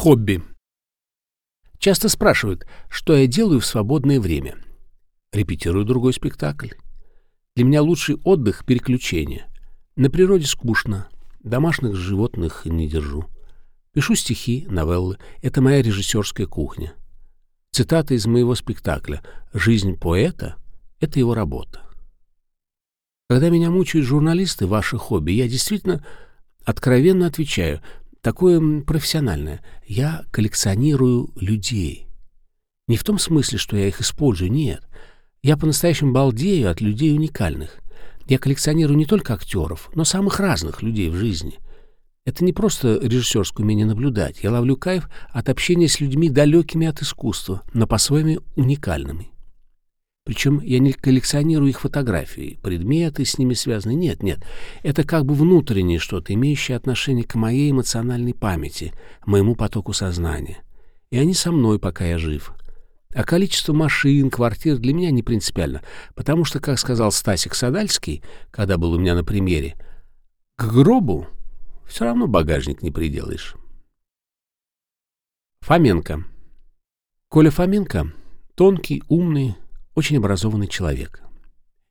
Хобби. Часто спрашивают, что я делаю в свободное время. Репетирую другой спектакль. Для меня лучший отдых — переключение. На природе скучно, домашних животных не держу. Пишу стихи, новеллы. Это моя режиссерская кухня. Цитата из моего спектакля «Жизнь поэта» — это его работа. Когда меня мучают журналисты, ваше хобби, я действительно откровенно отвечаю, такое профессиональное. Я коллекционирую людей. Не в том смысле, что я их использую, нет. Я по-настоящему балдею от людей уникальных. Я коллекционирую не только актеров, но самых разных людей в жизни. Это не просто режиссерское умение наблюдать. Я ловлю кайф от общения с людьми, далекими от искусства, но по-своему уникальными. Причем я не коллекционирую их фотографии, предметы с ними связаны. Нет, нет. Это как бы внутреннее что-то, имеющее отношение к моей эмоциональной памяти, моему потоку сознания. И они со мной, пока я жив. А количество машин, квартир для меня не принципиально, потому что, как сказал Стасик Садальский, когда был у меня на премьере, к гробу все равно багажник не приделаешь. Фоменко. Коля Фоменко — тонкий, умный, очень образованный человек.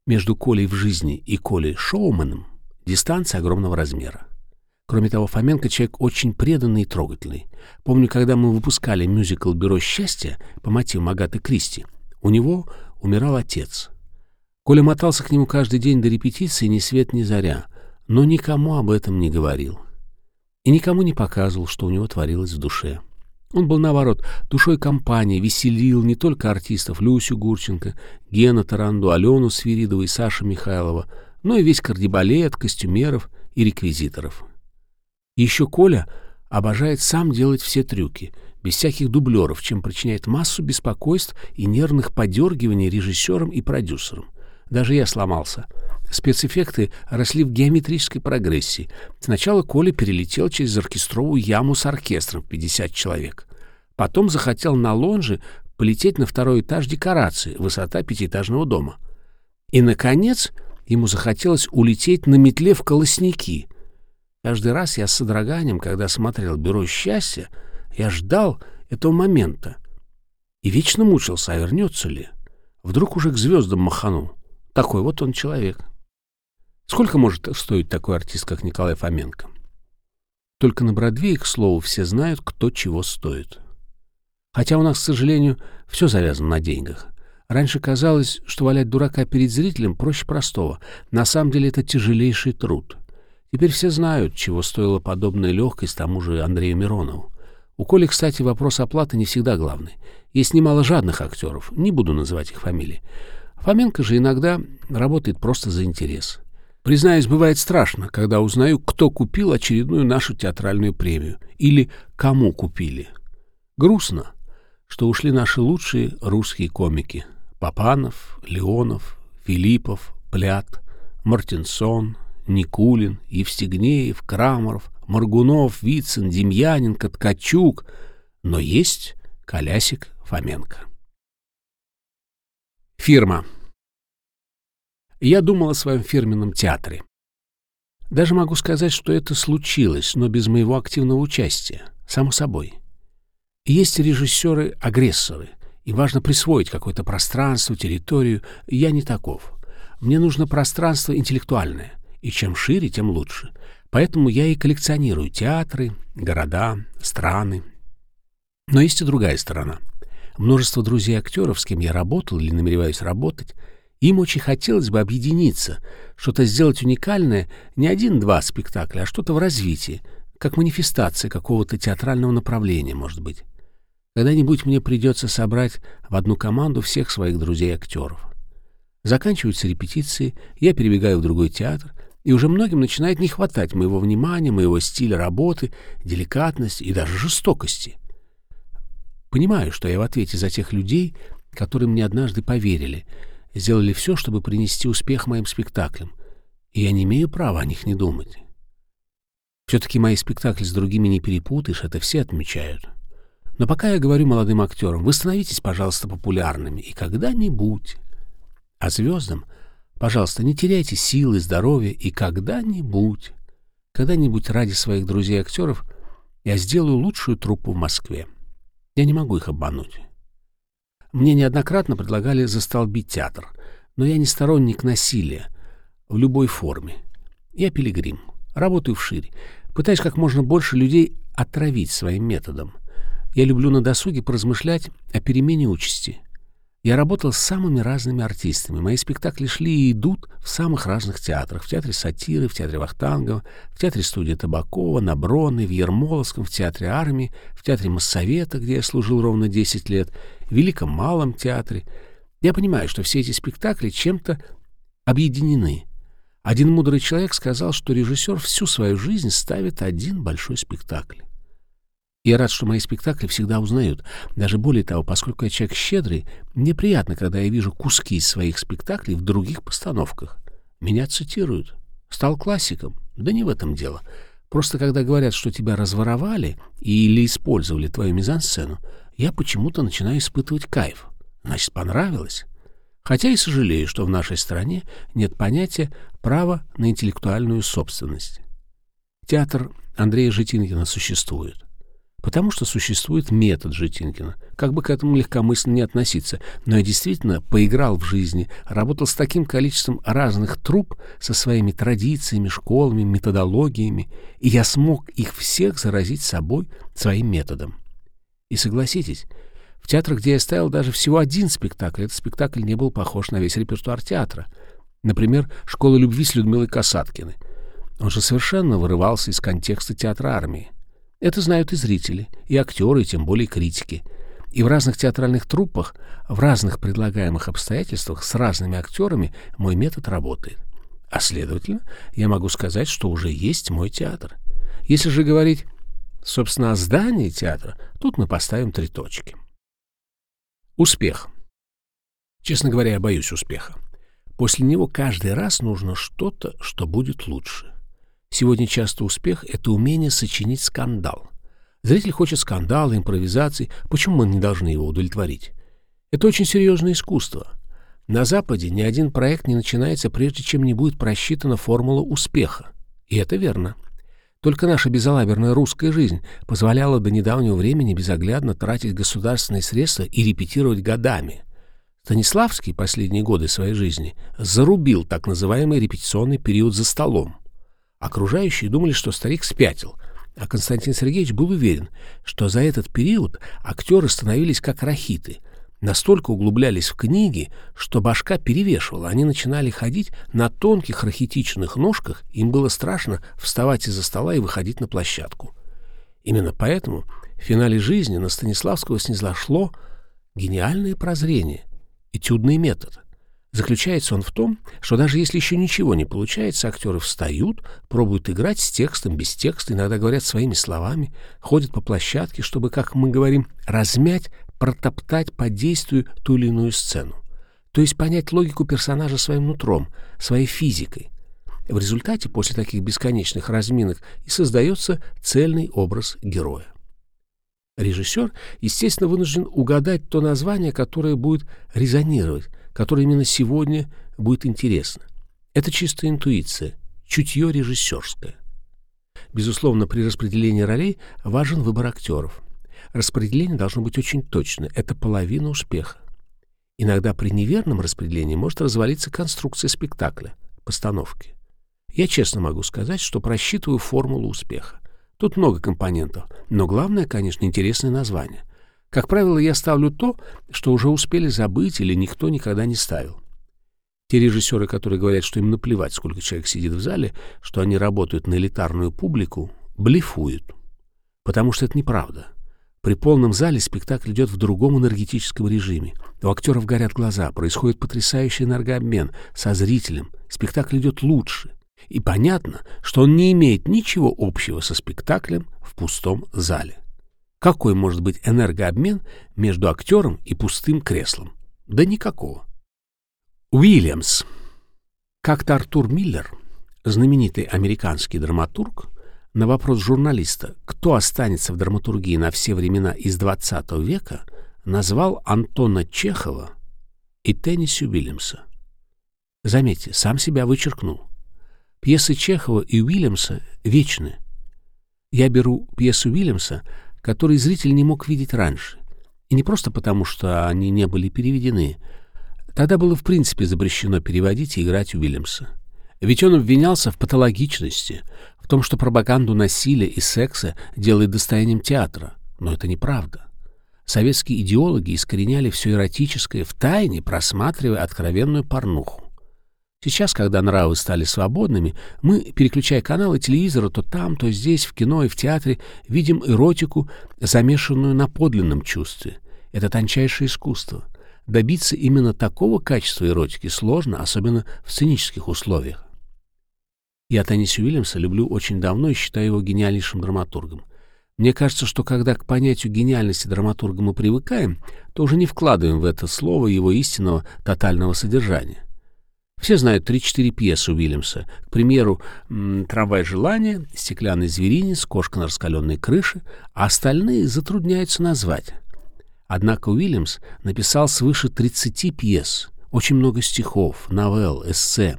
Между Колей в жизни и Колей Шоуманом дистанция огромного размера. Кроме того, Фоменко человек очень преданный и трогательный. Помню, когда мы выпускали мюзикл «Бюро счастья» по мотивам Агаты Кристи, у него умирал отец. Коля мотался к нему каждый день до репетиции ни свет ни заря, но никому об этом не говорил. И никому не показывал, что у него творилось в душе. Он был, наоборот, душой компании, веселил не только артистов Люсю Гурченко, Гена Таранду, Алену Свиридову и Сашу Михайлова, но и весь кардебалет, костюмеров и реквизиторов. еще Коля обожает сам делать все трюки, без всяких дублеров, чем причиняет массу беспокойств и нервных подергиваний режиссерам и продюсерам. Даже я сломался. Спецэффекты росли в геометрической прогрессии. Сначала Коля перелетел через оркестровую яму с оркестром в 50 человек. Потом захотел на лонже полететь на второй этаж декорации, высота пятиэтажного дома. И, наконец, ему захотелось улететь на метле в колосники. Каждый раз я с содроганием, когда смотрел «Бюро счастья», я ждал этого момента и вечно мучился, а вернется ли. Вдруг уже к звездам маханул. Такой вот он человек. Сколько может стоить такой артист, как Николай Фоменко? Только на Бродвее, к слову, все знают, кто чего стоит. Хотя у нас, к сожалению, все завязано на деньгах. Раньше казалось, что валять дурака перед зрителем проще простого. На самом деле это тяжелейший труд. Теперь все знают, чего стоила подобная легкость тому же Андрею Миронову. У Коли, кстати, вопрос оплаты не всегда главный. Есть немало жадных актеров, не буду называть их фамилии. Фоменко же иногда работает просто за интерес. Признаюсь, бывает страшно, когда узнаю, кто купил очередную нашу театральную премию или кому купили. Грустно, что ушли наши лучшие русские комики. Папанов, Леонов, Филиппов, Плят, Мартинсон, Никулин, Евстигнеев, Крамаров, Маргунов, Вицин, Демьяненко, Ткачук. Но есть Колясик Фоменко. Фирма. Я думал о своем фирменном театре. Даже могу сказать, что это случилось, но без моего активного участия, само собой. Есть режиссеры-агрессоры, и важно присвоить какое-то пространство, территорию. Я не таков. Мне нужно пространство интеллектуальное, и чем шире, тем лучше. Поэтому я и коллекционирую театры, города, страны. Но есть и другая сторона. Множество друзей-актеров, с кем я работал или намереваюсь работать — им очень хотелось бы объединиться, что-то сделать уникальное, не один-два спектакля, а что-то в развитии, как манифестация какого-то театрального направления, может быть. Когда-нибудь мне придется собрать в одну команду всех своих друзей-актеров. Заканчиваются репетиции, я перебегаю в другой театр, и уже многим начинает не хватать моего внимания, моего стиля работы, деликатности и даже жестокости. Понимаю, что я в ответе за тех людей, которые мне однажды поверили — сделали все, чтобы принести успех моим спектаклям, и я не имею права о них не думать. Все-таки мои спектакли с другими не перепутаешь, это все отмечают. Но пока я говорю молодым актерам, вы становитесь, пожалуйста, популярными, и когда-нибудь... А звездам, пожалуйста, не теряйте силы, здоровья, и когда-нибудь, когда-нибудь ради своих друзей-актеров я сделаю лучшую труппу в Москве. Я не могу их обмануть. Мне неоднократно предлагали застолбить театр, но я не сторонник насилия в любой форме. Я пилигрим, работаю вширь, пытаюсь как можно больше людей отравить своим методом. Я люблю на досуге поразмышлять о перемене участи. Я работал с самыми разными артистами. Мои спектакли шли и идут в самых разных театрах. В театре сатиры, в театре Вахтангова, в театре студии Табакова, на Бронной, в Ермоловском, в театре армии, в театре Моссовета, где я служил ровно 10 лет, в Великом Малом театре. Я понимаю, что все эти спектакли чем-то объединены. Один мудрый человек сказал, что режиссер всю свою жизнь ставит один большой спектакль. Я рад, что мои спектакли всегда узнают. Даже более того, поскольку я человек щедрый, мне приятно, когда я вижу куски из своих спектаклей в других постановках. Меня цитируют. Стал классиком. Да не в этом дело. Просто когда говорят, что тебя разворовали или использовали твою мизансцену, я почему-то начинаю испытывать кайф. Значит, понравилось. Хотя и сожалею, что в нашей стране нет понятия права на интеллектуальную собственность. Театр Андрея Житинкина существует. Потому что существует метод Житинкина. Как бы к этому легкомысленно не относиться. Но я действительно поиграл в жизни, работал с таким количеством разных труп, со своими традициями, школами, методологиями, и я смог их всех заразить собой своим методом. И согласитесь, в театрах, где я ставил даже всего один спектакль, этот спектакль не был похож на весь репертуар театра. Например, «Школа любви» с Людмилой Касаткиной. Он же совершенно вырывался из контекста театра армии. Это знают и зрители, и актеры, и тем более критики. И в разных театральных труппах, в разных предлагаемых обстоятельствах, с разными актерами мой метод работает. А следовательно, я могу сказать, что уже есть мой театр. Если же говорить, собственно, о здании театра, тут мы поставим три точки. Успех. Честно говоря, я боюсь успеха. После него каждый раз нужно что-то, что будет лучше. Сегодня часто успех — это умение сочинить скандал. Зритель хочет скандала, импровизации. Почему мы не должны его удовлетворить? Это очень серьезное искусство. На Западе ни один проект не начинается, прежде чем не будет просчитана формула успеха. И это верно. Только наша безалаберная русская жизнь позволяла до недавнего времени безоглядно тратить государственные средства и репетировать годами. Станиславский последние годы своей жизни зарубил так называемый репетиционный период за столом. Окружающие думали, что старик спятил, а Константин Сергеевич был уверен, что за этот период актеры становились как рахиты, настолько углублялись в книги, что башка перевешивала, они начинали ходить на тонких рахитичных ножках, им было страшно вставать из-за стола и выходить на площадку. Именно поэтому в финале жизни на Станиславского снизошло гениальное прозрение, этюдный метод — Заключается он в том, что даже если еще ничего не получается, актеры встают, пробуют играть с текстом, без текста, иногда говорят своими словами, ходят по площадке, чтобы, как мы говорим, размять, протоптать по действию ту или иную сцену. То есть понять логику персонажа своим нутром, своей физикой. В результате, после таких бесконечных разминок, и создается цельный образ героя. Режиссер, естественно, вынужден угадать то название, которое будет резонировать, которое именно сегодня будет интересно. Это чистая интуиция, чутье режиссерское. Безусловно, при распределении ролей важен выбор актеров. Распределение должно быть очень точно. Это половина успеха. Иногда при неверном распределении может развалиться конструкция спектакля, постановки. Я честно могу сказать, что просчитываю формулу успеха. Тут много компонентов, но главное, конечно, интересное название. Как правило, я ставлю то, что уже успели забыть или никто никогда не ставил. Те режиссеры, которые говорят, что им наплевать, сколько человек сидит в зале, что они работают на элитарную публику, блефуют. Потому что это неправда. При полном зале спектакль идет в другом энергетическом режиме. У актеров горят глаза, происходит потрясающий энергообмен со зрителем. Спектакль идет лучше. И понятно, что он не имеет ничего общего со спектаклем в пустом зале. Какой может быть энергообмен между актером и пустым креслом? Да никакого. Уильямс. Как-то Артур Миллер, знаменитый американский драматург, на вопрос журналиста, кто останется в драматургии на все времена из XX века, назвал Антона Чехова и Тенниси Уильямса. Заметьте, сам себя вычеркнул. Пьесы Чехова и Уильямса вечны. Я беру пьесу Уильямса, которую зритель не мог видеть раньше. И не просто потому, что они не были переведены. Тогда было в принципе запрещено переводить и играть Уильямса. Ведь он обвинялся в патологичности, в том, что пропаганду насилия и секса делает достоянием театра. Но это неправда. Советские идеологи искореняли все эротическое в тайне, просматривая откровенную порнуху. Сейчас, когда нравы стали свободными, мы, переключая каналы телевизора, то там, то здесь, в кино и в театре, видим эротику, замешанную на подлинном чувстве. Это тончайшее искусство. Добиться именно такого качества эротики сложно, особенно в сценических условиях. Я Тенниси Уильямса люблю очень давно и считаю его гениальнейшим драматургом. Мне кажется, что когда к понятию гениальности драматурга мы привыкаем, то уже не вкладываем в это слово его истинного тотального содержания. Все знают 3-4 пьесы Уильямса. К примеру, «Трамвай желания», «Стеклянный зверинец», «Кошка на раскаленной крыше», а остальные затрудняются назвать. Однако Уильямс написал свыше 30 пьес, очень много стихов, новелл, эссе.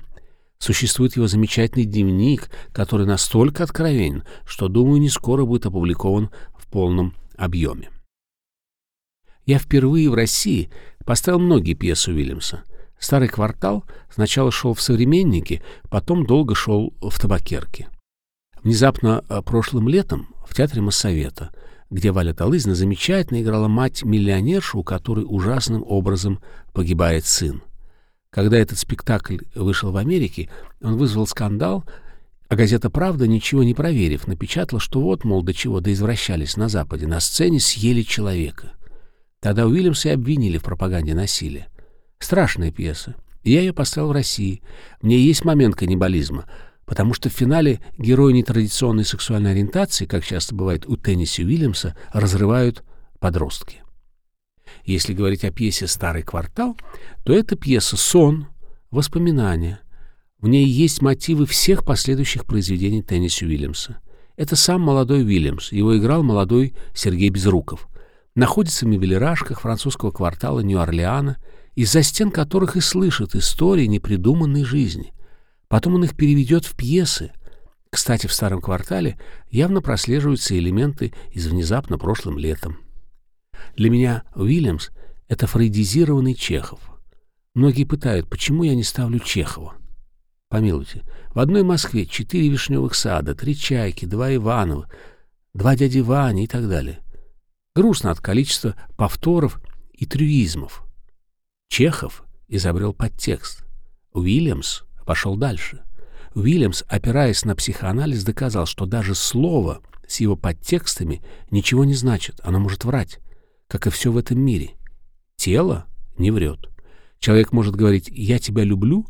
Существует его замечательный дневник, который настолько откровенен, что, думаю, не скоро будет опубликован в полном объеме. Я впервые в России поставил многие пьесы Уильямса. Старый квартал сначала шел в «Современнике», потом долго шел в «Табакерке». Внезапно э, прошлым летом в театре Моссовета, где Валя Талызина замечательно играла мать-миллионершу, у которой ужасным образом погибает сын. Когда этот спектакль вышел в Америке, он вызвал скандал, а газета «Правда», ничего не проверив, напечатала, что вот, мол, до чего доизвращались на Западе, на сцене съели человека. Тогда Уильямса и обвинили в пропаганде насилия. Страшная пьеса. я ее поставил в России. В ней есть момент каннибализма, потому что в финале герои нетрадиционной сексуальной ориентации, как часто бывает у Тенниси Уильямса, разрывают подростки. Если говорить о пьесе «Старый квартал», то это пьеса «Сон», «Воспоминания». В ней есть мотивы всех последующих произведений Тенниси Уильямса. Это сам молодой Уильямс, его играл молодой Сергей Безруков. Находится в мебелирашках французского квартала Нью-Орлеана – из-за стен которых и слышит истории непридуманной жизни. Потом он их переведет в пьесы. Кстати, в старом квартале явно прослеживаются элементы из внезапно прошлым летом. Для меня Уильямс — это фрейдизированный Чехов. Многие пытают, почему я не ставлю Чехова. Помилуйте, в одной Москве четыре вишневых сада, три чайки, два Иванова, два дяди Вани и так далее. Грустно от количества повторов и трюизмов. Чехов изобрел подтекст. Уильямс пошел дальше. Уильямс, опираясь на психоанализ, доказал, что даже слово с его подтекстами ничего не значит, оно может врать, как и все в этом мире. Тело не врет. Человек может говорить «я тебя люблю»,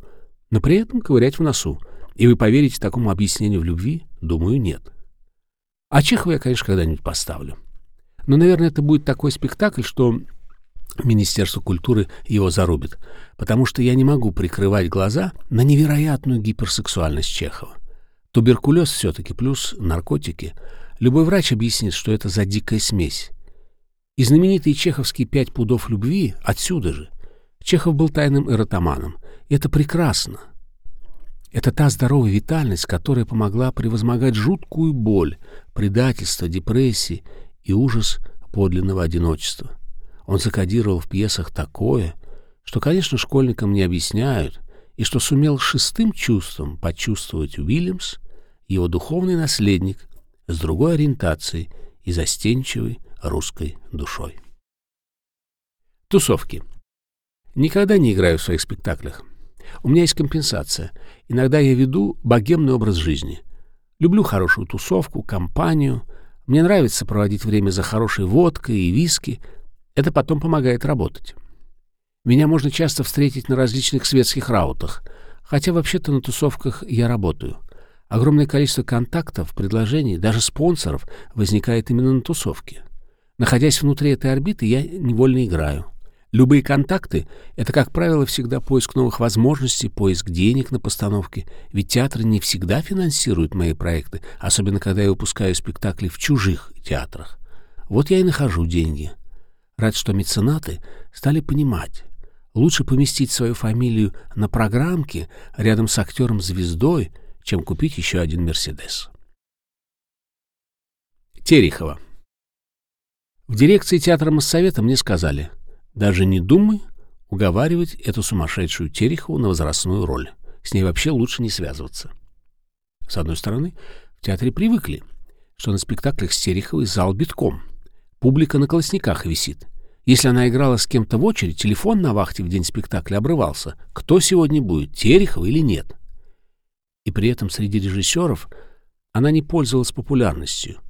но при этом ковырять в носу. И вы поверите такому объяснению в любви? Думаю, нет. А Чехова я, конечно, когда-нибудь поставлю. Но, наверное, это будет такой спектакль, что Министерство культуры его зарубит, потому что я не могу прикрывать глаза на невероятную гиперсексуальность Чехова. Туберкулез все-таки плюс наркотики. Любой врач объяснит, что это за дикая смесь. И знаменитые чеховские «пять пудов любви» отсюда же. Чехов был тайным эротоманом. И это прекрасно. Это та здоровая витальность, которая помогла превозмогать жуткую боль, предательство, депрессии и ужас подлинного одиночества. Он закодировал в пьесах такое, что, конечно, школьникам не объясняют, и что сумел шестым чувством почувствовать Уильямс, его духовный наследник, с другой ориентацией и застенчивой русской душой. Тусовки. Никогда не играю в своих спектаклях. У меня есть компенсация. Иногда я веду богемный образ жизни. Люблю хорошую тусовку, компанию. Мне нравится проводить время за хорошей водкой и виски — это потом помогает работать. Меня можно часто встретить на различных светских раутах, хотя вообще-то на тусовках я работаю. Огромное количество контактов, предложений, даже спонсоров возникает именно на тусовке. Находясь внутри этой орбиты, я невольно играю. Любые контакты — это, как правило, всегда поиск новых возможностей, поиск денег на постановки, ведь театры не всегда финансируют мои проекты, особенно когда я выпускаю спектакли в чужих театрах. Вот я и нахожу деньги. Рад, что меценаты стали понимать, лучше поместить свою фамилию на программке рядом с актером-звездой, чем купить еще один «Мерседес». Терехова. В дирекции театра Моссовета мне сказали, даже не думай уговаривать эту сумасшедшую Терехову на возрастную роль. С ней вообще лучше не связываться. С одной стороны, в театре привыкли, что на спектаклях с Тереховой зал битком. Публика на колосниках висит. Если она играла с кем-то в очередь, телефон на вахте в день спектакля обрывался. Кто сегодня будет, Терехова или нет? И при этом среди режиссеров она не пользовалась популярностью.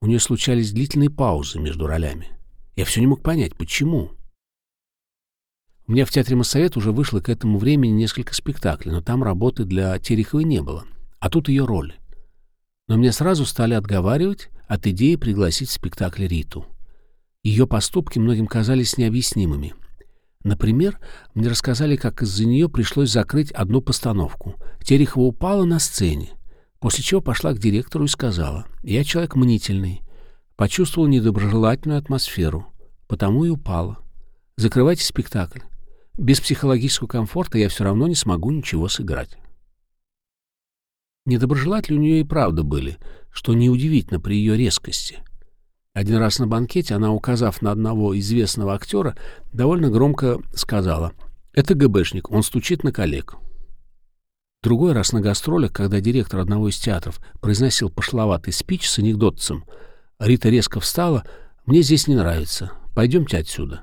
У нее случались длительные паузы между ролями. Я все не мог понять, почему. У меня в Театре Моссовет уже вышло к этому времени несколько спектаклей, но там работы для Тереховой не было. А тут ее роли. Но меня сразу стали отговаривать от идеи пригласить в спектакль Риту. Ее поступки многим казались необъяснимыми. Например, мне рассказали, как из-за нее пришлось закрыть одну постановку. Терехова упала на сцене, после чего пошла к директору и сказала, «Я человек мнительный, почувствовал недоброжелательную атмосферу, потому и упала. Закрывайте спектакль. Без психологического комфорта я все равно не смогу ничего сыграть». Недоброжелатели у нее и правда были, что неудивительно при ее резкости — один раз на банкете она, указав на одного известного актера, довольно громко сказала «Это ГБшник, он стучит на коллег». Другой раз на гастролях, когда директор одного из театров произносил пошловатый спич с анекдотцем, Рита резко встала «Мне здесь не нравится, пойдемте отсюда».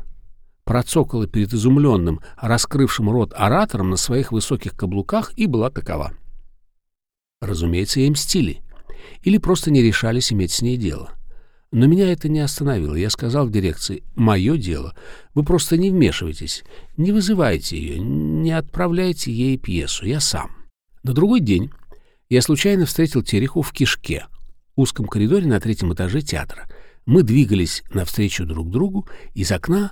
Процокала перед изумленным, раскрывшим рот оратором на своих высоких каблуках и была такова. Разумеется, ей мстили. Или просто не решались иметь с ней дело. Но меня это не остановило. Я сказал в дирекции, мое дело. Вы просто не вмешивайтесь, не вызывайте ее, не отправляйте ей пьесу. Я сам. На другой день я случайно встретил Тереху в кишке, узком коридоре на третьем этаже театра. Мы двигались навстречу друг другу, из окна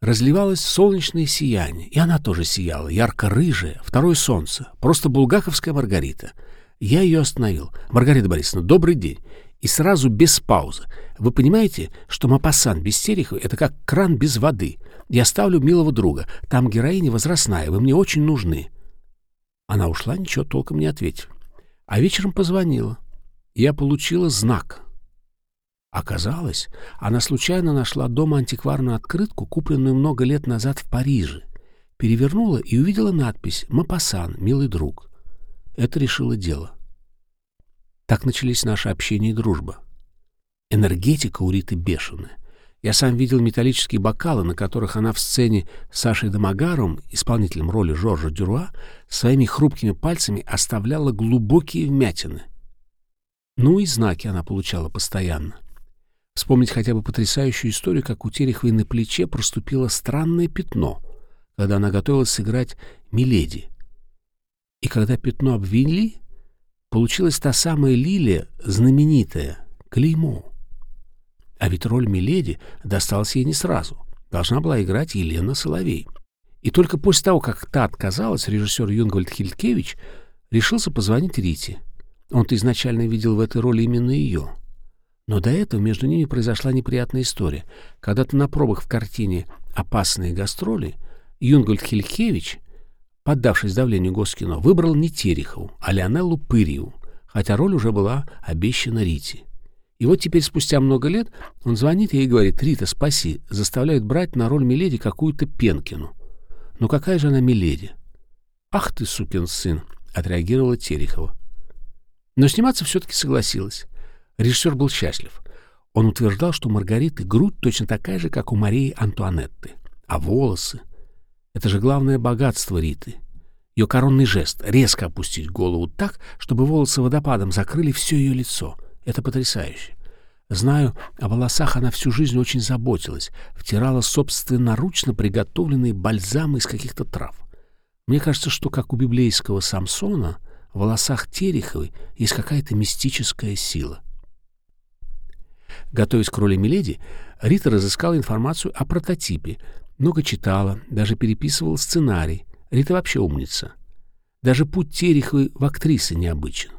разливалось солнечное сияние, и она тоже сияла, ярко-рыжая, второе солнце, просто булгаковская Маргарита. Я ее остановил. «Маргарита Борисовна, добрый день и сразу без паузы. Вы понимаете, что Мапассан без Терехова — это как кран без воды. Я ставлю милого друга. Там героиня возрастная, вы мне очень нужны. Она ушла, ничего толком не ответив. А вечером позвонила. Я получила знак. Оказалось, она случайно нашла дома антикварную открытку, купленную много лет назад в Париже. Перевернула и увидела надпись «Мапассан, милый друг». Это решило дело. Так начались наше общение и дружба. Энергетика у Риты бешеная. Я сам видел металлические бокалы, на которых она в сцене с Сашей Домогаром, исполнителем роли Жоржа Дюруа, своими хрупкими пальцами оставляла глубокие вмятины. Ну и знаки она получала постоянно. Вспомнить хотя бы потрясающую историю, как у Тереховой на плече проступило странное пятно, когда она готовилась сыграть «Миледи». И когда пятно обвели, получилась та самая лилия, знаменитая, клеймо. А ведь роль Миледи досталась ей не сразу. Должна была играть Елена Соловей. И только после того, как та отказалась, режиссер Юнгвальд Хилькевич решился позвонить Рите. Он-то изначально видел в этой роли именно ее. Но до этого между ними произошла неприятная история. Когда-то на пробах в картине «Опасные гастроли» Юнгвальд Хилькевич — поддавшись давлению Госкино, выбрал не Терехову, а Леонеллу Пырьеву, хотя роль уже была обещана Рите. И вот теперь, спустя много лет, он звонит ей и говорит, «Рита, спаси», заставляют брать на роль Миледи какую-то Пенкину. «Ну какая же она Миледи?» «Ах ты, сукин сын!» — отреагировала Терехова. Но сниматься все-таки согласилась. Режиссер был счастлив. Он утверждал, что Маргариты грудь точно такая же, как у Марии Антуанетты. А волосы, это же главное богатство Риты. Ее коронный жест — резко опустить голову так, чтобы волосы водопадом закрыли все ее лицо. Это потрясающе. Знаю, о волосах она всю жизнь очень заботилась, втирала собственноручно приготовленные бальзамы из каких-то трав. Мне кажется, что, как у библейского Самсона, в волосах Тереховой есть какая-то мистическая сила. Готовясь к роли Миледи, Рита разыскала информацию о прототипе, много читала, даже переписывала сценарий. Рита вообще умница. Даже путь Тереховой в актрисы необычен.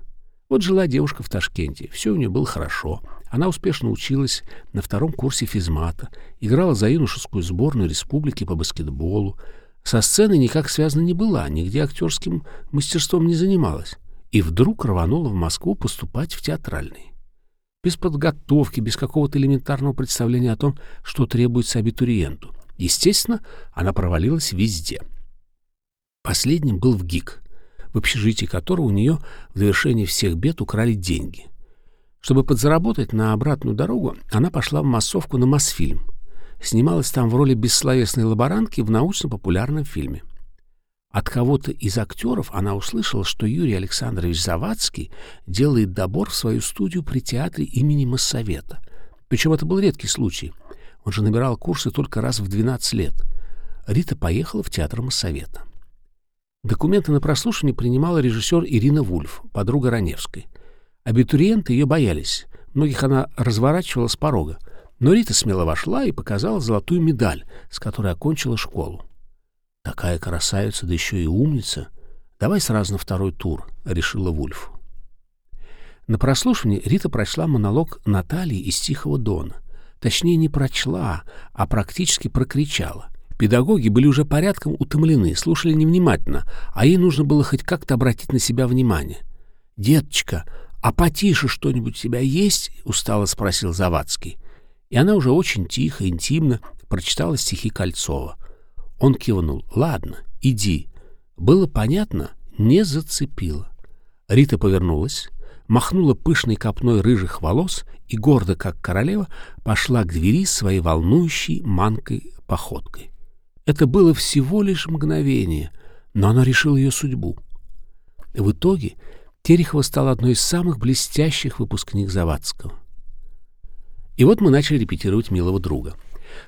Вот жила девушка в Ташкенте, все у нее было хорошо. Она успешно училась на втором курсе физмата, играла за юношескую сборную республики по баскетболу. Со сцены никак связана не была, нигде актерским мастерством не занималась. И вдруг рванула в Москву поступать в театральный. без подготовки, без какого-то элементарного представления о том, что требуется абитуриенту. Естественно, она провалилась везде. Последним был в ГИК, в общежитии которого у нее в довершении всех бед украли деньги. Чтобы подзаработать на обратную дорогу, она пошла в массовку на Мосфильм. Снималась там в роли бессловесной лаборантки в научно-популярном фильме. От кого-то из актеров она услышала, что Юрий Александрович Завадский делает добор в свою студию при театре имени Моссовета. Причем это был редкий случай. Он же набирал курсы только раз в 12 лет. Рита поехала в театр Моссовета. Документы на прослушивание принимала режиссер Ирина Вульф, подруга Раневской. Абитуриенты ее боялись. Многих она разворачивала с порога. Но Рита смело вошла и показала золотую медаль, с которой окончила школу. Такая красавица, да еще и умница. Давай сразу на второй тур, — решила Вульф. На прослушивании Рита прочла монолог Натальи из «Тихого дона». Точнее, не прочла, а практически прокричала. Педагоги были уже порядком утомлены, слушали невнимательно, а ей нужно было хоть как-то обратить на себя внимание. «Деточка, а потише что-нибудь у тебя есть?» — устало спросил Завадский. И она уже очень тихо, интимно прочитала стихи Кольцова. Он кивнул. «Ладно, иди». Было понятно, не зацепило. Рита повернулась, махнула пышной копной рыжих волос и, гордо как королева, пошла к двери своей волнующей манкой походкой. Это было всего лишь мгновение, но оно решило ее судьбу. В итоге Терехова стала одной из самых блестящих выпускник Завадского. И вот мы начали репетировать «Милого друга».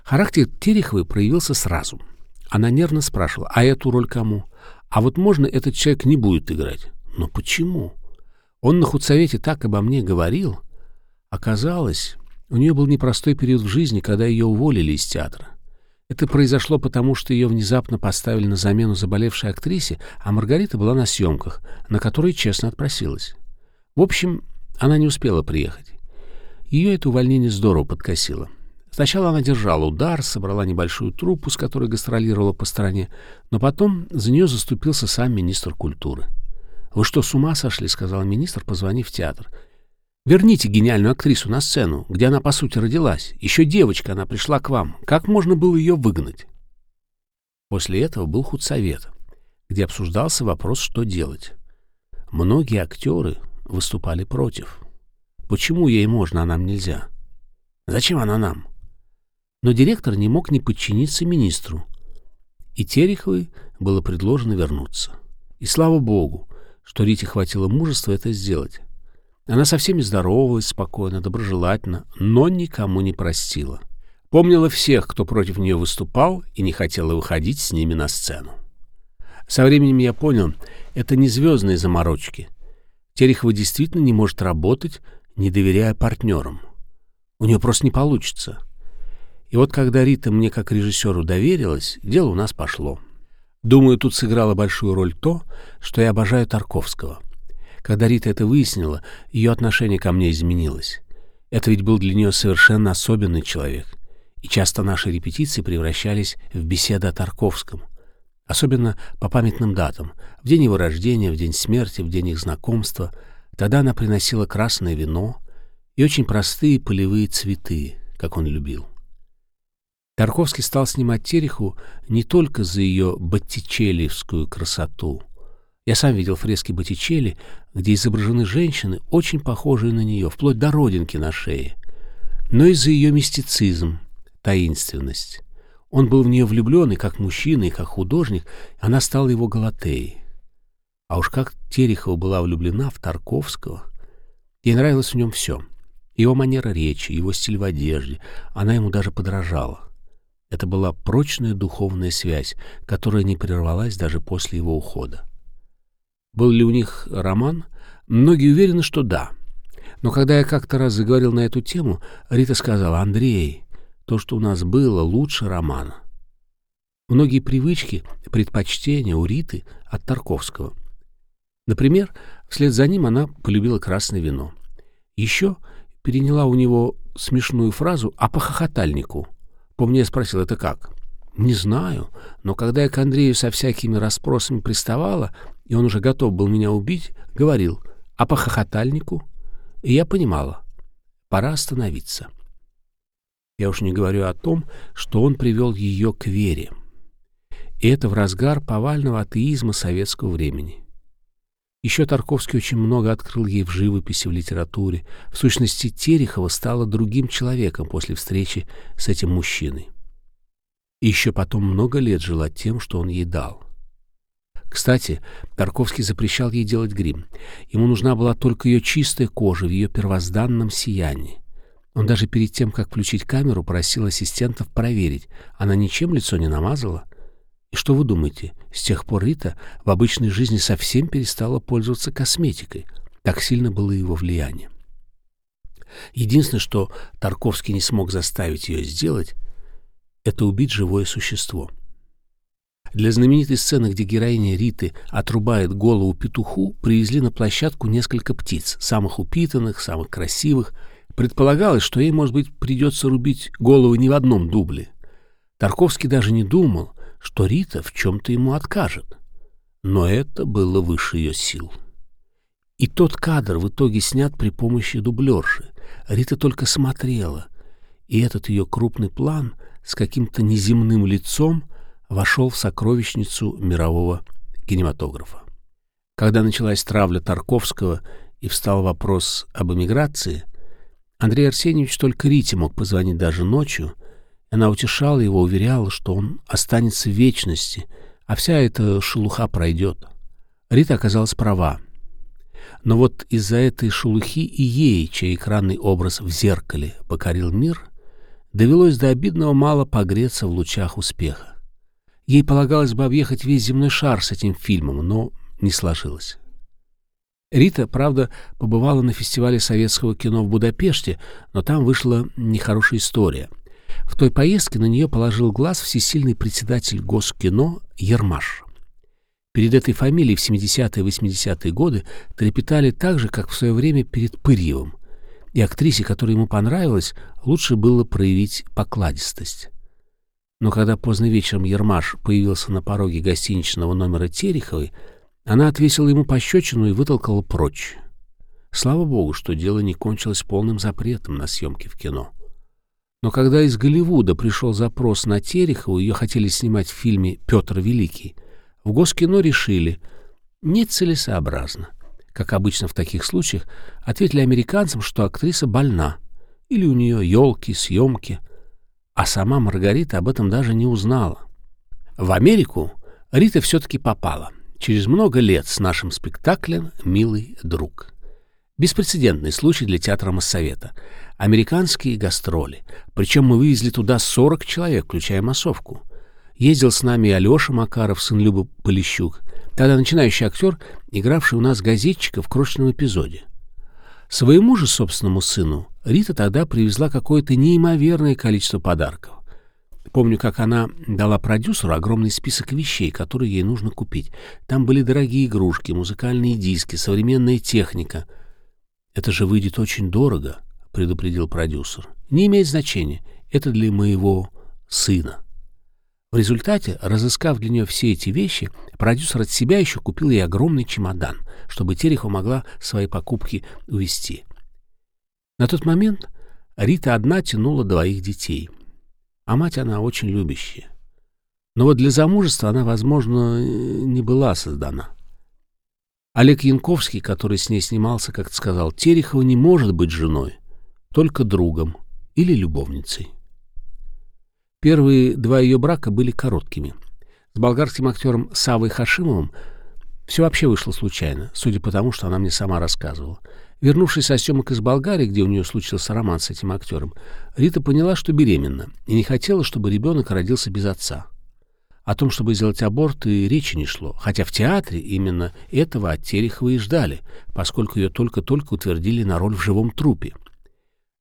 Характер Тереховой проявился сразу — она нервно спрашивала, а эту роль кому? А вот можно этот человек не будет играть? Но почему? Он на худсовете так обо мне говорил. Оказалось, у нее был непростой период в жизни, когда ее уволили из театра. Это произошло потому, что ее внезапно поставили на замену заболевшей актрисе, а Маргарита была на съемках, на которые честно отпросилась. В общем, она не успела приехать. Ее это увольнение здорово подкосило. Сначала она держала удар, собрала небольшую труппу, с которой гастролировала по стране, но потом за нее заступился сам министр культуры. «Вы что, с ума сошли?» — сказал министр, позвонив в театр. «Верните гениальную актрису на сцену, где она, по сути, родилась. Еще девочка, она пришла к вам. Как можно было ее выгнать?» После этого был худсовет, где обсуждался вопрос, что делать. Многие актеры выступали против. Почему ей можно, а нам нельзя? Зачем она нам? Но директор не мог не подчиниться министру. И Тереховой было предложено вернуться. И слава богу, что Рите хватило мужества это сделать. Она со всеми здоровалась спокойно, доброжелательно, но никому не простила. Помнила всех, кто против нее выступал, и не хотела выходить с ними на сцену. Со временем я понял, это не звездные заморочки. Терехова действительно не может работать, не доверяя партнерам. У нее просто не получится. И вот когда Рита мне как режиссеру доверилась, дело у нас пошло. Думаю, тут сыграло большую роль то, что я обожаю Тарковского. Когда Рита это выяснила, ее отношение ко мне изменилось. Это ведь был для нее совершенно особенный человек. И часто наши репетиции превращались в беседы о Тарковском. Особенно по памятным датам. В день его рождения, в день смерти, в день их знакомства. Тогда она приносила красное вино и очень простые полевые цветы, как он любил. Тарковский стал снимать Тереху не только за ее боттичелевскую красоту. Я сам видел фрески Боттичелли, где изображены женщины, очень похожие на нее, вплоть до родинки на шее, но и за ее мистицизм, таинственность. Он был в нее влюблен и как мужчина, и как художник, она стала его галатеей. А уж как Терехова была влюблена в Тарковского. Ей нравилось в нем все. Его манера речи, его стиль в одежде. Она ему даже подражала. Это была прочная духовная связь, которая не прервалась даже после его ухода. Был ли у них роман? Многие уверены, что да. Но когда я как-то раз заговорил на эту тему, Рита сказала, «Андрей, то, что у нас было, лучше романа». Многие привычки, предпочтения у Риты от Тарковского. Например, вслед за ним она полюбила красное вино. Еще переняла у него смешную фразу о похохотальнику — Помню, я спросил, это как? Не знаю, но когда я к Андрею со всякими расспросами приставала, и он уже готов был меня убить, говорил, а по хохотальнику? И я понимала. пора остановиться. Я уж не говорю о том, что он привел ее к вере. И это в разгар повального атеизма советского времени. Еще Тарковский очень много открыл ей в живописи, в литературе. В сущности, Терехова стала другим человеком после встречи с этим мужчиной. И еще потом много лет жила тем, что он ей дал. Кстати, Тарковский запрещал ей делать грим. Ему нужна была только ее чистая кожа в ее первозданном сиянии. Он даже перед тем, как включить камеру, просил ассистентов проверить, она ничем лицо не намазала. И что вы думаете, с тех пор Рита в обычной жизни совсем перестала пользоваться косметикой. Так сильно было его влияние. Единственное, что Тарковский не смог заставить ее сделать, это убить живое существо. Для знаменитой сцены, где героиня Риты отрубает голову петуху, привезли на площадку несколько птиц, самых упитанных, самых красивых. Предполагалось, что ей, может быть, придется рубить голову не в одном дубле. Тарковский даже не думал, что Рита в чем-то ему откажет. Но это было выше ее сил. И тот кадр в итоге снят при помощи дублерши. Рита только смотрела, и этот ее крупный план с каким-то неземным лицом вошел в сокровищницу мирового кинематографа. Когда началась травля Тарковского и встал вопрос об эмиграции, Андрей Арсеньевич только Рите мог позвонить даже ночью она утешала его, уверяла, что он останется в вечности, а вся эта шелуха пройдет. Рита оказалась права. Но вот из-за этой шелухи и ей, чей экранный образ в зеркале покорил мир, довелось до обидного мало погреться в лучах успеха. Ей полагалось бы объехать весь земной шар с этим фильмом, но не сложилось. Рита, правда, побывала на фестивале советского кино в Будапеште, но там вышла нехорошая история — в той поездке на нее положил глаз всесильный председатель Госкино Ермаш. Перед этой фамилией в 70-е и 80-е годы трепетали так же, как в свое время перед Пырьевым. И актрисе, которая ему понравилась, лучше было проявить покладистость. Но когда поздно вечером Ермаш появился на пороге гостиничного номера Тереховой, она отвесила ему пощечину и вытолкала прочь. Слава богу, что дело не кончилось полным запретом на съемки в кино. Но когда из Голливуда пришел запрос на Терехову, ее хотели снимать в фильме «Петр Великий», в Госкино решили нецелесообразно. Как обычно в таких случаях, ответили американцам, что актриса больна, или у нее елки, съемки, а сама Маргарита об этом даже не узнала. В Америку Рита все-таки попала через много лет с нашим спектаклем «Милый друг». Беспрецедентный случай для театра Моссовета — американские гастроли. Причем мы вывезли туда 40 человек, включая массовку. Ездил с нами и Алеша Макаров, сын Любы Полищук, тогда начинающий актер, игравший у нас газетчика в крошечном эпизоде. Своему же собственному сыну Рита тогда привезла какое-то неимоверное количество подарков. Помню, как она дала продюсеру огромный список вещей, которые ей нужно купить. Там были дорогие игрушки, музыкальные диски, современная техника. Это же выйдет очень дорого предупредил продюсер. «Не имеет значения. Это для моего сына». В результате, разыскав для нее все эти вещи, продюсер от себя еще купил ей огромный чемодан, чтобы Терехова могла свои покупки увезти. На тот момент Рита одна тянула двоих детей, а мать она очень любящая. Но вот для замужества она, возможно, не была создана. Олег Янковский, который с ней снимался, как сказал, Терехова не может быть женой только другом или любовницей. Первые два ее брака были короткими. С болгарским актером Савой Хашимовым все вообще вышло случайно, судя по тому, что она мне сама рассказывала. Вернувшись со съемок из Болгарии, где у нее случился роман с этим актером, Рита поняла, что беременна, и не хотела, чтобы ребенок родился без отца. О том, чтобы сделать аборт, и речи не шло, хотя в театре именно этого от Терехова и ждали, поскольку ее только-только утвердили на роль в живом трупе.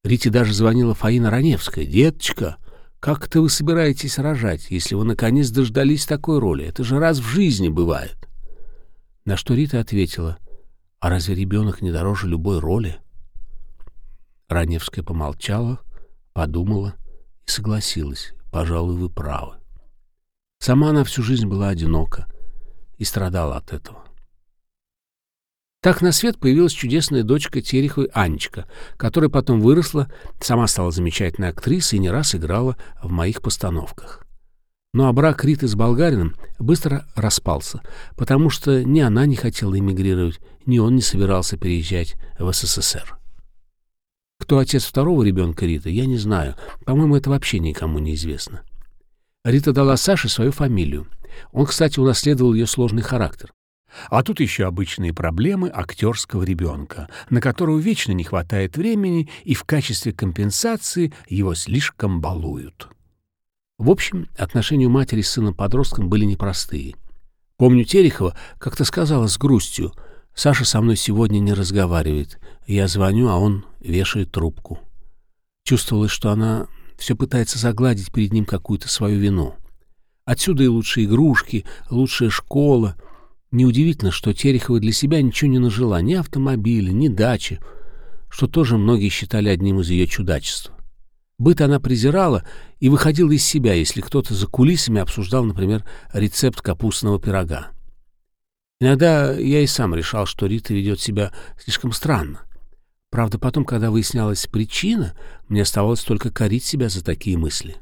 Рите даже звонила Фаина Раневская. «Деточка, как это вы собираетесь рожать, если вы наконец дождались такой роли? Это же раз в жизни бывает». На что Рита ответила, «А разве ребенок не дороже любой роли?» Раневская помолчала, подумала и согласилась. «Пожалуй, вы правы». Сама она всю жизнь была одинока и страдала от этого. Так на свет появилась чудесная дочка Тереховой Анечка, которая потом выросла, сама стала замечательной актрисой и не раз играла в моих постановках. Ну а брак Риты с болгарином быстро распался, потому что ни она не хотела эмигрировать, ни он не собирался переезжать в СССР. Кто отец второго ребенка Риты, я не знаю. По-моему, это вообще никому не известно. Рита дала Саше свою фамилию. Он, кстати, унаследовал ее сложный характер. А тут еще обычные проблемы актерского ребенка, на которого вечно не хватает времени, и в качестве компенсации его слишком балуют. В общем, отношения у матери с сыном-подростком были непростые. Помню, Терехова как-то сказала с грустью, «Саша со мной сегодня не разговаривает. Я звоню, а он вешает трубку». Чувствовалось, что она все пытается загладить перед ним какую-то свою вину. Отсюда и лучшие игрушки, лучшая школа — Неудивительно, что Терехова для себя ничего не нажила, ни автомобиля, ни дачи, что тоже многие считали одним из ее чудачеств. Быт она презирала и выходила из себя, если кто-то за кулисами обсуждал, например, рецепт капустного пирога. Иногда я и сам решал, что Рита ведет себя слишком странно. Правда, потом, когда выяснялась причина, мне оставалось только корить себя за такие мысли.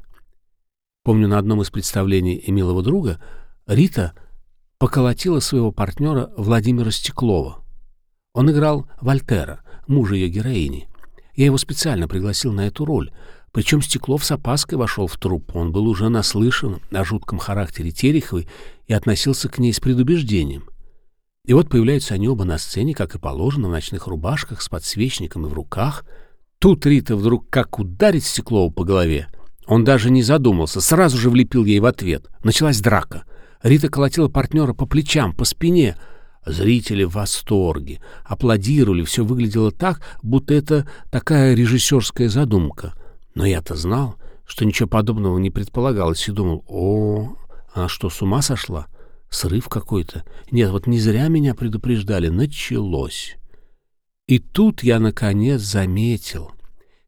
Помню, на одном из представлений Эмилова друга Рита — поколотила своего партнера Владимира Стеклова. Он играл Вольтера, мужа ее героини. Я его специально пригласил на эту роль. Причем Стеклов с опаской вошел в труп. Он был уже наслышан о жутком характере Тереховой и относился к ней с предубеждением. И вот появляются они оба на сцене, как и положено, в ночных рубашках, с подсвечником и в руках. Тут Рита вдруг как ударит Стеклова по голове. Он даже не задумался, сразу же влепил ей в ответ. Началась драка. Рита колотила партнера по плечам, по спине. Зрители в восторге, аплодировали, все выглядело так, будто это такая режиссерская задумка. Но я-то знал, что ничего подобного не предполагалось, и думал, о, она что, с ума сошла? Срыв какой-то? Нет, вот не зря меня предупреждали, началось. И тут я, наконец, заметил.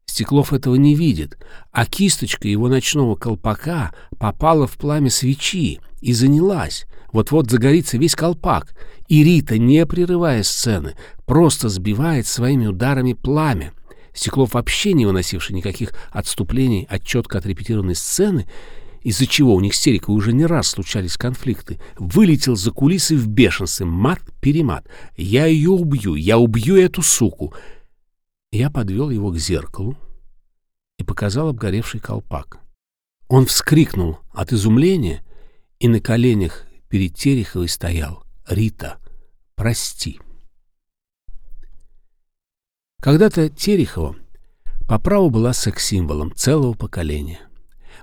Стеклов этого не видит, а кисточка его ночного колпака попала в пламя свечи, и занялась. Вот-вот загорится весь колпак. И Рита, не прерывая сцены, просто сбивает своими ударами пламя. Стеклов, вообще не выносивший никаких отступлений от четко отрепетированной сцены, из-за чего у них с Терикой уже не раз случались конфликты, вылетел за кулисы в бешенстве, мат-перемат. «Я ее убью! Я убью эту суку!» Я подвел его к зеркалу и показал обгоревший колпак. Он вскрикнул от изумления и на коленях перед Тереховой стоял «Рита, прости». Когда-то Терехова по праву была секс-символом целого поколения.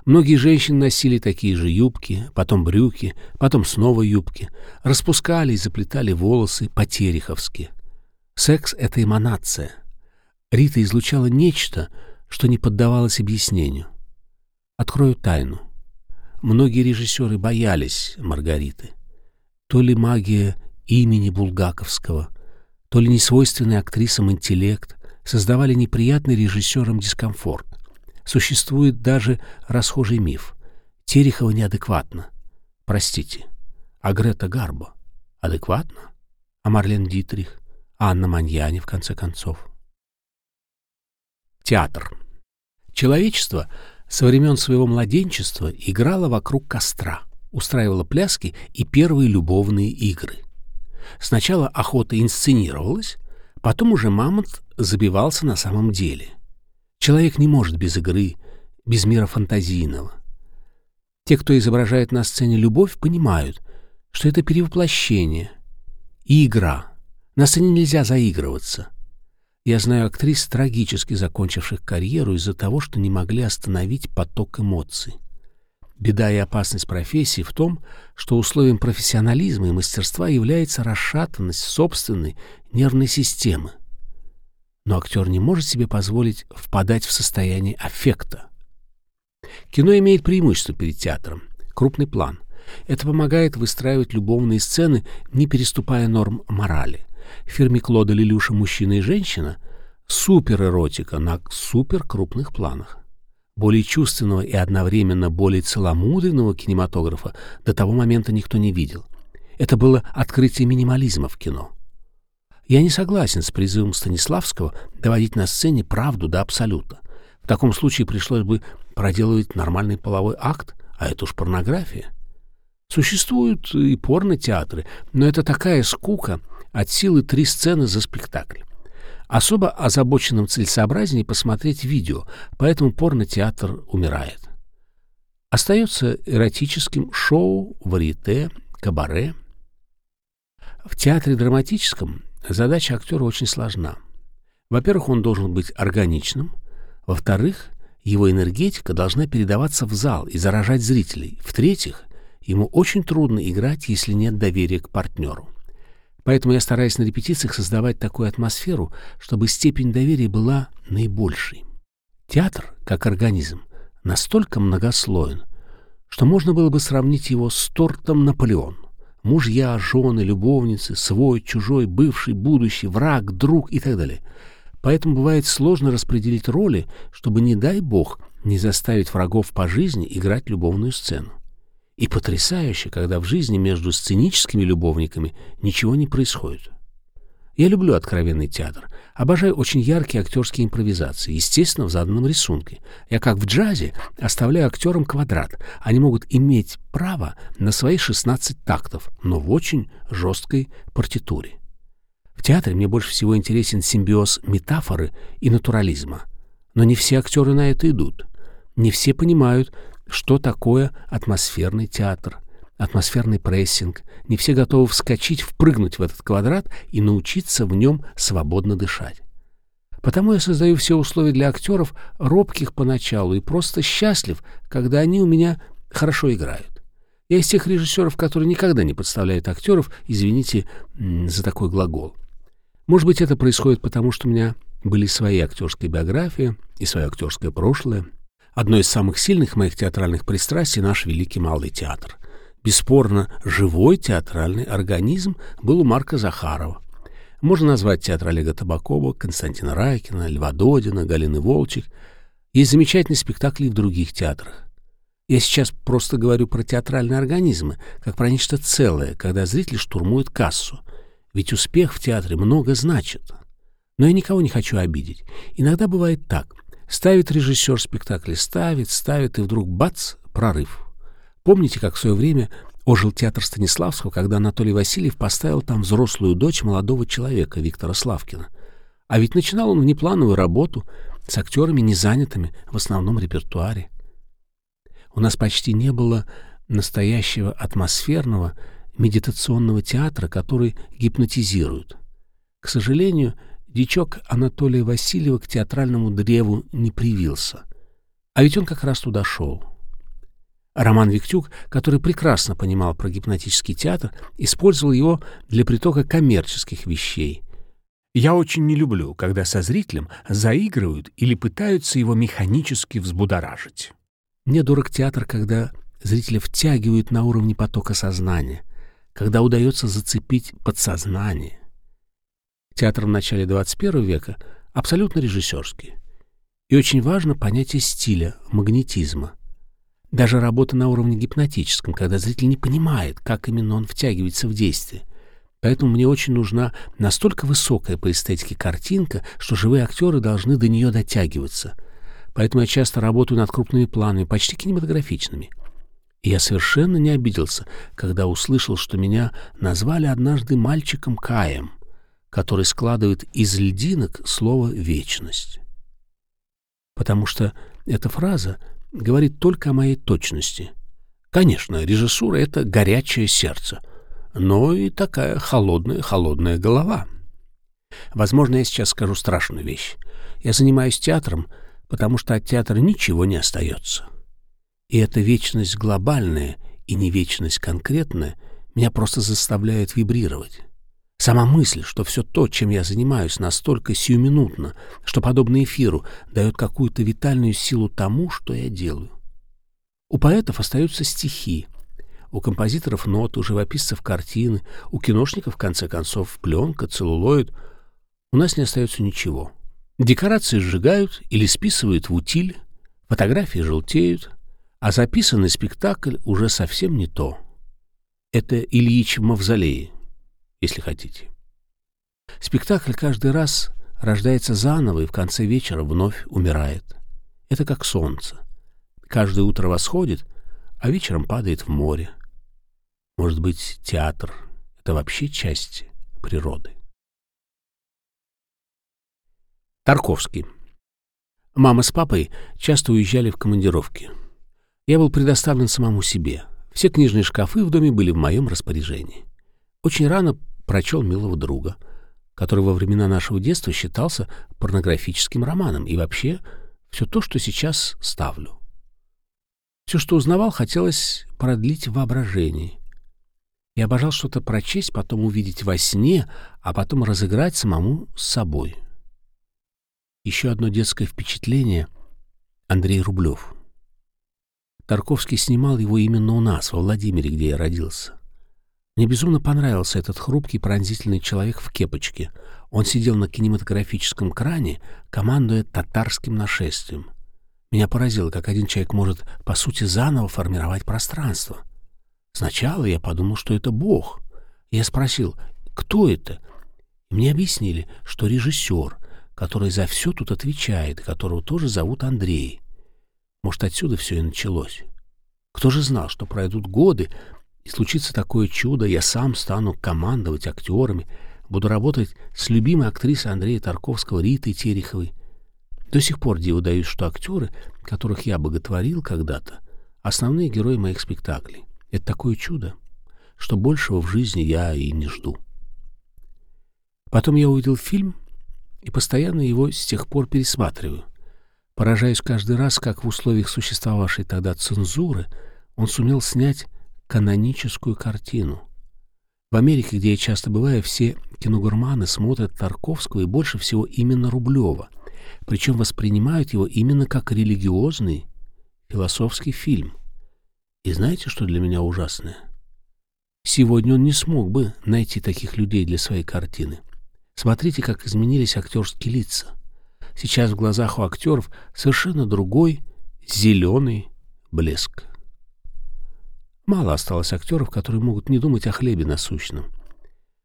Многие женщины носили такие же юбки, потом брюки, потом снова юбки, распускали и заплетали волосы по-тереховски. Секс — это эманация. Рита излучала нечто, что не поддавалось объяснению. Открою тайну — Многие режиссеры боялись Маргариты. То ли магия имени Булгаковского, то ли несвойственный актрисам интеллект создавали неприятный режиссерам дискомфорт. Существует даже расхожий миф. Терехова неадекватна. Простите. А Грета Гарбо адекватна? А Марлен Дитрих? А Анна Маньяне, в конце концов? Театр. Человечество со времен своего младенчества играла вокруг костра, устраивала пляски и первые любовные игры. Сначала охота инсценировалась, потом уже мамонт забивался на самом деле. Человек не может без игры, без мира фантазийного. Те, кто изображает на сцене любовь, понимают, что это перевоплощение и игра. На сцене нельзя заигрываться — я знаю актрис, трагически закончивших карьеру из-за того, что не могли остановить поток эмоций. Беда и опасность профессии в том, что условием профессионализма и мастерства является расшатанность собственной нервной системы. Но актер не может себе позволить впадать в состояние аффекта. Кино имеет преимущество перед театром — крупный план. Это помогает выстраивать любовные сцены, не переступая норм морали — в фирме Клода Лелюша «Мужчина и женщина» суперэротика на суперкрупных планах. Более чувственного и одновременно более целомудренного кинематографа до того момента никто не видел. Это было открытие минимализма в кино. Я не согласен с призывом Станиславского доводить на сцене правду до абсолюта. В таком случае пришлось бы проделывать нормальный половой акт, а это уж порнография. Существуют и порнотеатры, но это такая скука от силы три сцены за спектакль. Особо озабоченным целесообразнее посмотреть видео, поэтому порнотеатр умирает. Остается эротическим шоу, варьете, кабаре. В театре драматическом задача актера очень сложна. Во-первых, он должен быть органичным. Во-вторых, его энергетика должна передаваться в зал и заражать зрителей. В-третьих, ему очень трудно играть, если нет доверия к партнеру. Поэтому я стараюсь на репетициях создавать такую атмосферу, чтобы степень доверия была наибольшей. Театр, как организм, настолько многослоен, что можно было бы сравнить его с тортом «Наполеон». Мужья, жены, любовницы, свой, чужой, бывший, будущий, враг, друг и так далее. Поэтому бывает сложно распределить роли, чтобы, не дай бог, не заставить врагов по жизни играть любовную сцену. И потрясающе, когда в жизни между сценическими любовниками ничего не происходит. Я люблю откровенный театр, обожаю очень яркие актерские импровизации, естественно, в заданном рисунке. Я, как в джазе, оставляю актерам квадрат. Они могут иметь право на свои 16 тактов, но в очень жесткой партитуре. В театре мне больше всего интересен симбиоз метафоры и натурализма. Но не все актеры на это идут. Не все понимают, что такое атмосферный театр, атмосферный прессинг. Не все готовы вскочить, впрыгнуть в этот квадрат и научиться в нем свободно дышать. Потому я создаю все условия для актеров, робких поначалу, и просто счастлив, когда они у меня хорошо играют. Я из тех режиссеров, которые никогда не подставляют актеров, извините за такой глагол. Может быть, это происходит потому, что у меня были свои актерские биографии и свое актерское прошлое, Одно из самых сильных моих театральных пристрастий — наш великий малый театр. Бесспорно, живой театральный организм был у Марка Захарова. Можно назвать театр Олега Табакова, Константина Райкина, Льва Додина, Галины Волчек. Есть замечательные спектакли в других театрах. Я сейчас просто говорю про театральные организмы, как про нечто целое, когда зритель штурмует кассу. Ведь успех в театре много значит. Но я никого не хочу обидеть. Иногда бывает так. Ставит режиссер спектакли, ставит, ставит, и вдруг бац, прорыв. Помните, как в свое время ожил театр Станиславского, когда Анатолий Васильев поставил там взрослую дочь молодого человека, Виктора Славкина? А ведь начинал он внеплановую работу с актерами, незанятыми в основном репертуаре. У нас почти не было настоящего атмосферного медитационного театра, который гипнотизирует. К сожалению, дичок Анатолия Васильева к театральному древу не привился. А ведь он как раз туда шел. Роман Виктюк, который прекрасно понимал про гипнотический театр, использовал его для притока коммерческих вещей. Я очень не люблю, когда со зрителем заигрывают или пытаются его механически взбудоражить. Мне дорог театр, когда зрителя втягивают на уровне потока сознания, когда удается зацепить подсознание, Театр в начале 21 века абсолютно режиссерский. И очень важно понятие стиля, магнетизма. Даже работа на уровне гипнотическом, когда зритель не понимает, как именно он втягивается в действие. Поэтому мне очень нужна настолько высокая по эстетике картинка, что живые актеры должны до нее дотягиваться. Поэтому я часто работаю над крупными планами, почти кинематографичными. И я совершенно не обиделся, когда услышал, что меня назвали однажды мальчиком Каем — который складывает из льдинок слово «вечность». Потому что эта фраза говорит только о моей точности. Конечно, режиссура — это горячее сердце, но и такая холодная-холодная голова. Возможно, я сейчас скажу страшную вещь. Я занимаюсь театром, потому что от театра ничего не остается. И эта вечность глобальная и не вечность конкретная меня просто заставляет вибрировать. Сама мысль, что все то, чем я занимаюсь, настолько сиюминутно, что, подобно эфиру, дает какую-то витальную силу тому, что я делаю. У поэтов остаются стихи, у композиторов ноты, у живописцев картины, у киношников, в конце концов, пленка, целлулоид. У нас не остается ничего. Декорации сжигают или списывают в утиль, фотографии желтеют, а записанный спектакль уже совсем не то. Это Ильич в мавзолее если хотите. Спектакль каждый раз рождается заново и в конце вечера вновь умирает. Это как солнце. Каждое утро восходит, а вечером падает в море. Может быть, театр — это вообще часть природы. Тарковский. Мама с папой часто уезжали в командировки. Я был предоставлен самому себе. Все книжные шкафы в доме были в моем распоряжении. Очень рано прочел «Милого друга», который во времена нашего детства считался порнографическим романом, и вообще все то, что сейчас ставлю. Все, что узнавал, хотелось продлить в воображении. Я обожал что-то прочесть, потом увидеть во сне, а потом разыграть самому с собой. Еще одно детское впечатление — Андрей Рублев. Тарковский снимал его именно у нас, во Владимире, где я родился. Мне безумно понравился этот хрупкий, пронзительный человек в кепочке. Он сидел на кинематографическом кране, командуя татарским нашествием. Меня поразило, как один человек может, по сути, заново формировать пространство. Сначала я подумал, что это Бог. Я спросил, кто это? Мне объяснили, что режиссер, который за все тут отвечает, которого тоже зовут Андрей. Может, отсюда все и началось. Кто же знал, что пройдут годы, и случится такое чудо, я сам стану командовать актерами, буду работать с любимой актрисой Андрея Тарковского Ритой Тереховой. До сих пор диву даюсь, что актеры, которых я боготворил когда-то, основные герои моих спектаклей. Это такое чудо, что большего в жизни я и не жду. Потом я увидел фильм и постоянно его с тех пор пересматриваю. Поражаюсь каждый раз, как в условиях существовавшей тогда цензуры он сумел снять каноническую картину. В Америке, где я часто бываю, все киногурманы смотрят Тарковского и больше всего именно Рублева, причем воспринимают его именно как религиозный философский фильм. И знаете, что для меня ужасное? Сегодня он не смог бы найти таких людей для своей картины. Смотрите, как изменились актерские лица. Сейчас в глазах у актеров совершенно другой зеленый блеск. Мало осталось актеров, которые могут не думать о хлебе насущном.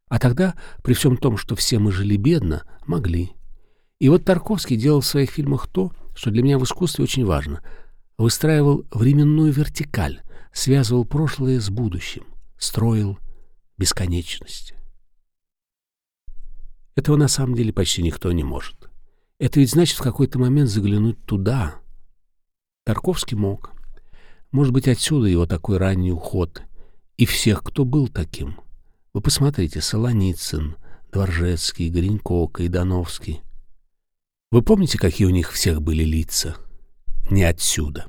А тогда, при всем том, что все мы жили бедно, могли. И вот Тарковский делал в своих фильмах то, что для меня в искусстве очень важно. Выстраивал временную вертикаль, связывал прошлое с будущим, строил бесконечность. Этого на самом деле почти никто не может. Это ведь значит в какой-то момент заглянуть туда. Тарковский мог. Может быть, отсюда его такой ранний уход. И всех, кто был таким. Вы посмотрите, Солоницын, Дворжецкий, Гринько, Кайдановский. Вы помните, какие у них всех были лица? Не отсюда.